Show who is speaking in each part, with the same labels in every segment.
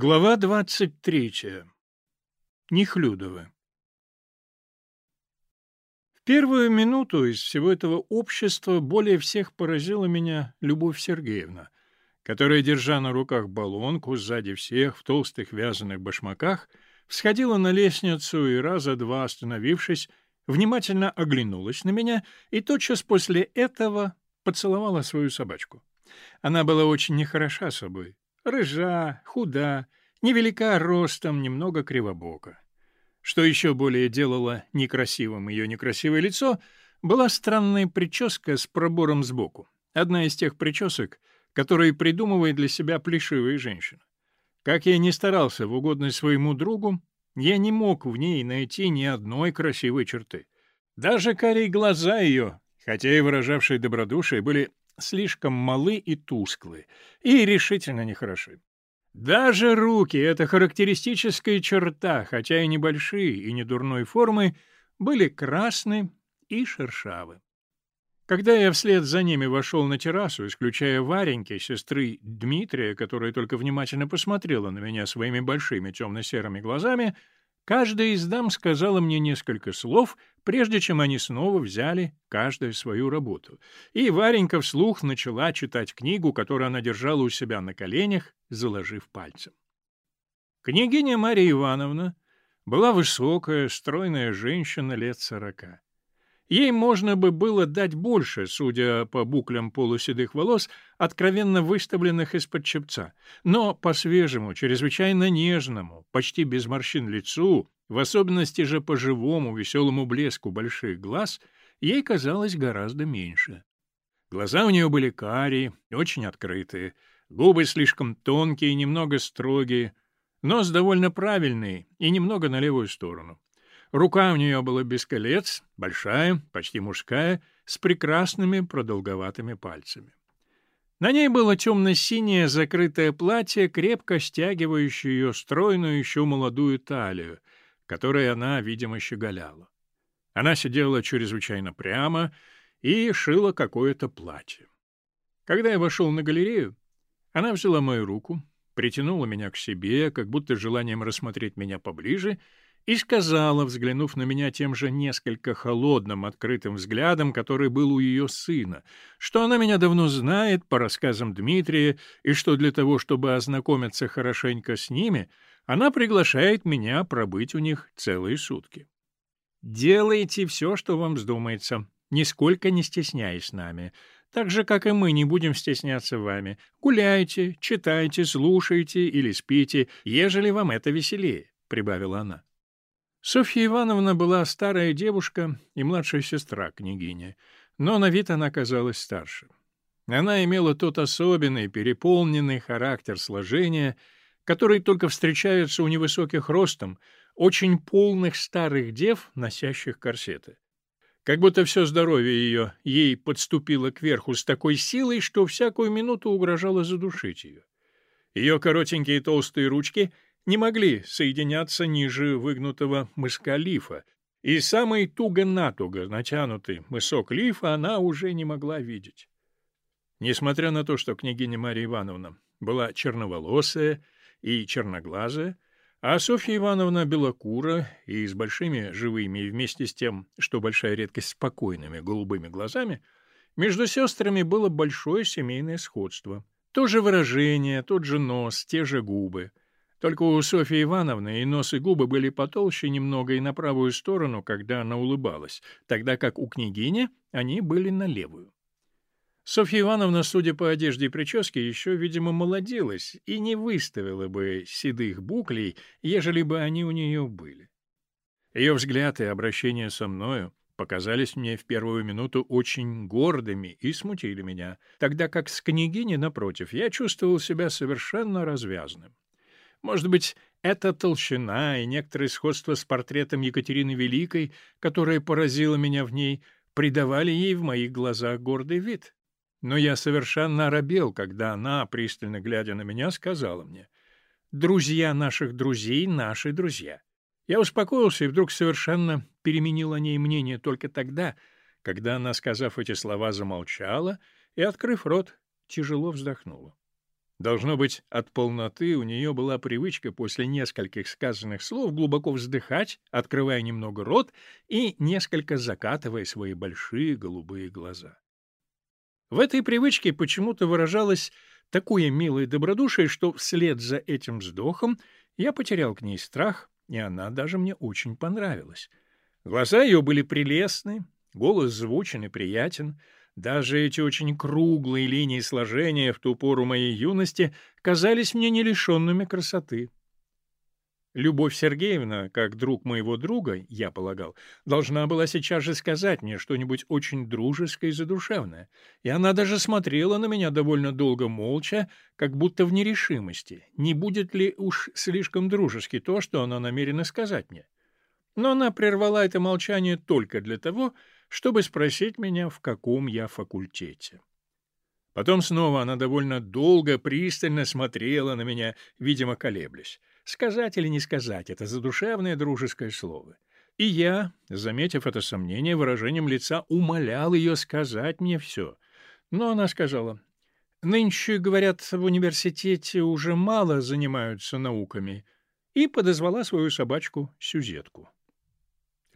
Speaker 1: Глава двадцать третья. Нехлюдовы. В первую минуту из всего этого общества более всех поразила меня Любовь Сергеевна, которая, держа на руках баллонку сзади всех в толстых вязаных башмаках, всходила на лестницу и раза два остановившись, внимательно оглянулась на меня и тотчас после этого поцеловала свою собачку. Она была очень нехороша собой, рыжа, худа, невелика ростом, немного кривобока. Что еще более делало некрасивым ее некрасивое лицо, была странная прическа с пробором сбоку. Одна из тех причесок, которые придумывает для себя плешивая женщина. Как я ни старался в угодность своему другу, я не мог в ней найти ни одной красивой черты. Даже карие глаза ее, хотя и выражавшие добродушие, были слишком малы и тусклы, и решительно нехороши. Даже руки — это характеристическая черта, хотя и небольшие, и не дурной формы, были красны и шершавы. Когда я вслед за ними вошел на террасу, исключая Вареньки, сестры Дмитрия, которая только внимательно посмотрела на меня своими большими темно-серыми глазами, Каждая из дам сказала мне несколько слов, прежде чем они снова взяли каждая свою работу. И Варенька вслух начала читать книгу, которую она держала у себя на коленях, заложив пальцем. Княгиня Мария Ивановна была высокая, стройная женщина лет сорока. Ей можно бы было дать больше, судя по буклям полуседых волос, откровенно выставленных из-под чепца. Но по свежему, чрезвычайно нежному, почти без морщин лицу, в особенности же по живому, веселому блеску больших глаз, ей казалось гораздо меньше. Глаза у нее были карие, очень открытые, губы слишком тонкие немного строгие, нос довольно правильный и немного на левую сторону. Рука у нее была без колец, большая, почти мужская, с прекрасными продолговатыми пальцами. На ней было темно-синее закрытое платье, крепко стягивающее ее стройную еще молодую талию, которой она, видимо, щеголяла. Она сидела чрезвычайно прямо и шила какое-то платье. Когда я вошел на галерею, она взяла мою руку, притянула меня к себе, как будто желанием рассмотреть меня поближе — и сказала, взглянув на меня тем же несколько холодным, открытым взглядом, который был у ее сына, что она меня давно знает по рассказам Дмитрия, и что для того, чтобы ознакомиться хорошенько с ними, она приглашает меня пробыть у них целые сутки. «Делайте все, что вам вздумается, нисколько не стесняясь нами, так же, как и мы не будем стесняться вами. Гуляйте, читайте, слушайте или спите, ежели вам это веселее», — прибавила она. Софья Ивановна была старая девушка и младшая сестра княгини, но на вид она казалась старше. Она имела тот особенный, переполненный характер сложения, который только встречается у невысоких ростом, очень полных старых дев, носящих корсеты. Как будто все здоровье ее ей подступило кверху с такой силой, что всякую минуту угрожало задушить ее. Ее коротенькие толстые ручки — не могли соединяться ниже выгнутого мыска лифа, и самый туго-натуго натянутый мысок лифа она уже не могла видеть. Несмотря на то, что княгиня Марья Ивановна была черноволосая и черноглазая, а Софья Ивановна белокура и с большими живыми и вместе с тем, что большая редкость, спокойными голубыми глазами, между сестрами было большое семейное сходство. То же выражение, тот же нос, те же губы — только у Софьи Ивановны и нос, и губы были потолще немного и на правую сторону, когда она улыбалась, тогда как у княгини они были на левую. Софья Ивановна, судя по одежде и прическе, еще, видимо, молодилась и не выставила бы седых буклей, ежели бы они у нее были. Ее взгляд и обращение со мною показались мне в первую минуту очень гордыми и смутили меня, тогда как с княгиней, напротив, я чувствовал себя совершенно развязным. Может быть, эта толщина и некоторое сходство с портретом Екатерины Великой, которое поразило меня в ней, придавали ей в моих глазах гордый вид. Но я совершенно оробел, когда она, пристально глядя на меня, сказала мне, «Друзья наших друзей — наши друзья». Я успокоился и вдруг совершенно переменил о ней мнение только тогда, когда она, сказав эти слова, замолчала и, открыв рот, тяжело вздохнула. Должно быть, от полноты у нее была привычка после нескольких сказанных слов глубоко вздыхать, открывая немного рот и несколько закатывая свои большие голубые глаза. В этой привычке почему-то выражалось такое милое добродушие, что вслед за этим вздохом я потерял к ней страх, и она даже мне очень понравилась. Глаза ее были прелестны, голос звучен и приятен — даже эти очень круглые линии сложения в ту пору моей юности казались мне не лишенными красоты. Любовь Сергеевна, как друг моего друга, я полагал, должна была сейчас же сказать мне что-нибудь очень дружеское и задушевное, и она даже смотрела на меня довольно долго молча, как будто в нерешимости, не будет ли уж слишком дружески то, что она намерена сказать мне. Но она прервала это молчание только для того, чтобы спросить меня, в каком я факультете. Потом снова она довольно долго, пристально смотрела на меня, видимо, колеблясь. Сказать или не сказать — это задушевное дружеское слово. И я, заметив это сомнение, выражением лица умолял ее сказать мне все. Но она сказала, «Нынче, говорят, в университете уже мало занимаются науками», и подозвала свою собачку Сюзетку.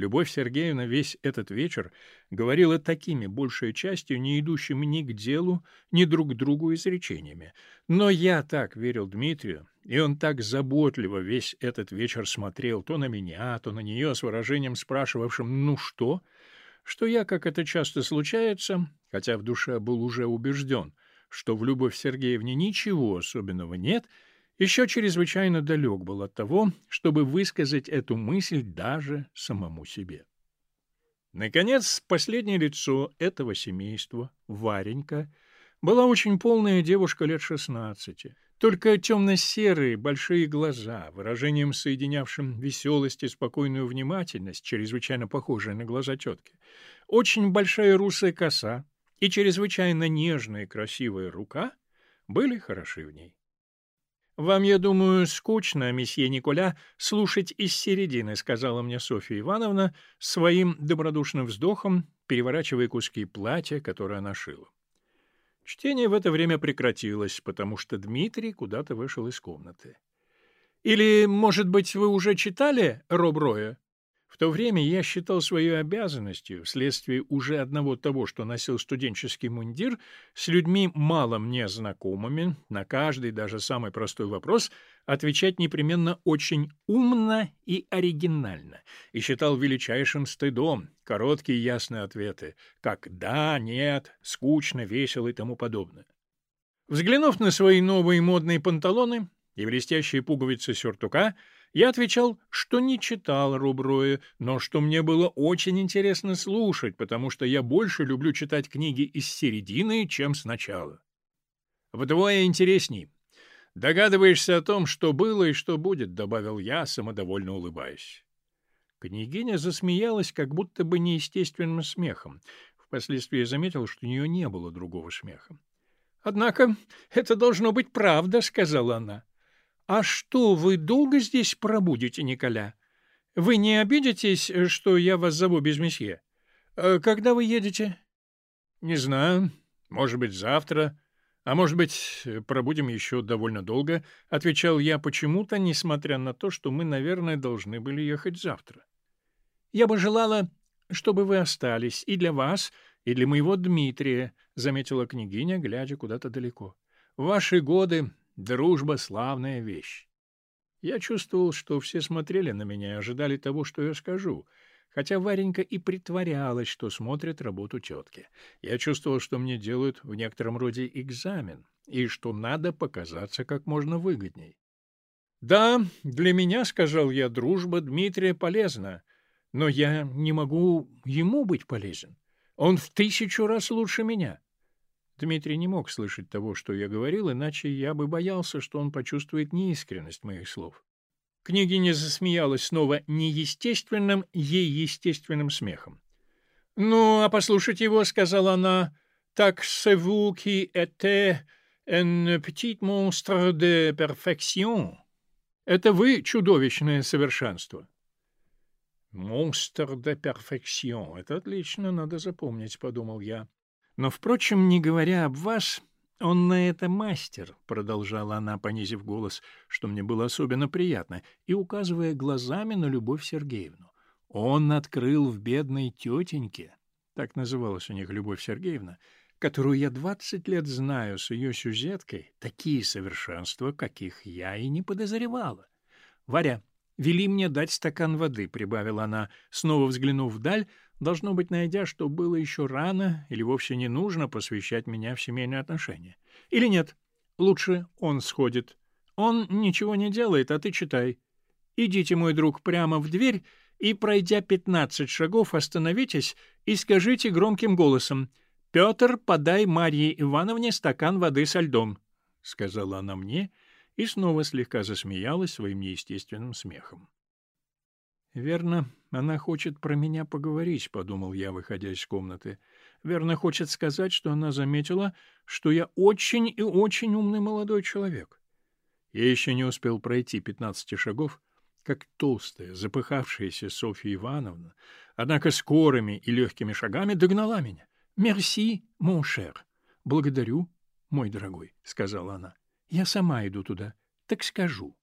Speaker 1: Любовь Сергеевна весь этот вечер говорила такими, большей частью, не идущими ни к делу, ни друг к другу изречениями. Но я так верил Дмитрию, и он так заботливо весь этот вечер смотрел то на меня, то на нее с выражением спрашивавшим «ну что?», что я, как это часто случается, хотя в душе был уже убежден, что в Любовь Сергеевне ничего особенного нет — еще чрезвычайно далек был от того, чтобы высказать эту мысль даже самому себе. Наконец, последнее лицо этого семейства, Варенька, была очень полная девушка лет шестнадцати. Только темно-серые большие глаза, выражением соединявшим веселость и спокойную внимательность, чрезвычайно похожие на глаза тетки, очень большая русая коса и чрезвычайно нежная и красивая рука были хороши в ней. «Вам, я думаю, скучно, месье Николя, слушать из середины», — сказала мне Софья Ивановна своим добродушным вздохом, переворачивая куски платья, которое она шила. Чтение в это время прекратилось, потому что Дмитрий куда-то вышел из комнаты. «Или, может быть, вы уже читали Роб Роя?» В то время я считал своей обязанностью, вследствие уже одного того, что носил студенческий мундир, с людьми мало мне знакомыми, на каждый, даже самый простой вопрос, отвечать непременно очень умно и оригинально, и считал величайшим стыдом короткие ясные ответы, как «да», «нет», «скучно», «весело» и тому подобное. Взглянув на свои новые модные панталоны и блестящие пуговицы сюртука, я отвечал, что не читал Руброя, но что мне было очень интересно слушать, потому что я больше люблю читать книги из середины, чем сначала. Вдвое интересней. Догадываешься о том, что было и что будет, — добавил я, самодовольно улыбаясь. Княгиня засмеялась как будто бы неестественным смехом. Впоследствии заметил, что у нее не было другого смеха. — Однако это должно быть правда, — сказала она. «А что, вы долго здесь пробудете, Николя? Вы не обидитесь, что я вас зову без месье? Э, когда вы едете?» «Не знаю. Может быть, завтра. А может быть, пробудем еще довольно долго», — отвечал я почему-то, несмотря на то, что мы, наверное, должны были ехать завтра. «Я бы желала, чтобы вы остались и для вас, и для моего Дмитрия», — заметила княгиня, глядя куда-то далеко. «В ваши годы Дружба — славная вещь. Я чувствовал, что все смотрели на меня и ожидали того, что я скажу, хотя Варенька и притворялась, что смотрит работу тетки. Я чувствовал, что мне делают в некотором роде экзамен, и что надо показаться как можно выгодней. «Да, для меня, — сказал я, — дружба Дмитрия полезна, но я не могу ему быть полезен. Он в тысячу раз лучше меня. Дмитрий не мог слышать того, что я говорил, иначе я бы боялся, что он почувствует неискренность моих слов. Княгиня засмеялась снова неестественным, ей естественным смехом. — Ну, а послушать его, — сказала она, — так qui êtes un petit monstre de perfection. Это вы чудовищное совершенство. «Монстр де перфекцион» — это отлично, надо запомнить, — подумал я. Но, впрочем, не говоря об вас, Он на это мастер, — продолжала она, понизив голос, что мне было особенно приятно, и указывая глазами на Любовь Сергеевну. Он открыл в бедной тетеньке, так называлась у них Любовь Сергеевна, которую я двадцать лет знаю с ее сюжеткой, такие совершенства, каких я и не подозревала. Варя, вели мне дать стакан воды, — прибавила она, снова взглянув вдаль, должно быть, найдя, что было еще рано или вовсе не нужно посвящать меня в семейные отношения. Или нет, лучше он сходит. Он ничего не делает, а ты читай. Идите, мой друг, прямо в дверь и, пройдя пятнадцать шагов, остановитесь и скажите громким голосом «Петр, подай Марье Ивановне стакан воды со льдом», — сказала она мне и снова слегка засмеялась своим неестественным смехом. «Верно, она хочет про меня поговорить», — подумал я, выходя из комнаты. «Верно, хочет сказать, что она заметила, что я очень и очень умный молодой человек». Я еще не успел пройти пятнадцати шагов, как толстая, запыхавшаяся Софья Ивановна, однако скорыми и легкими шагами догнала меня. «Мерси, мон шер». «Благодарю, мой дорогой», — сказала она. «Я сама иду туда, так скажу».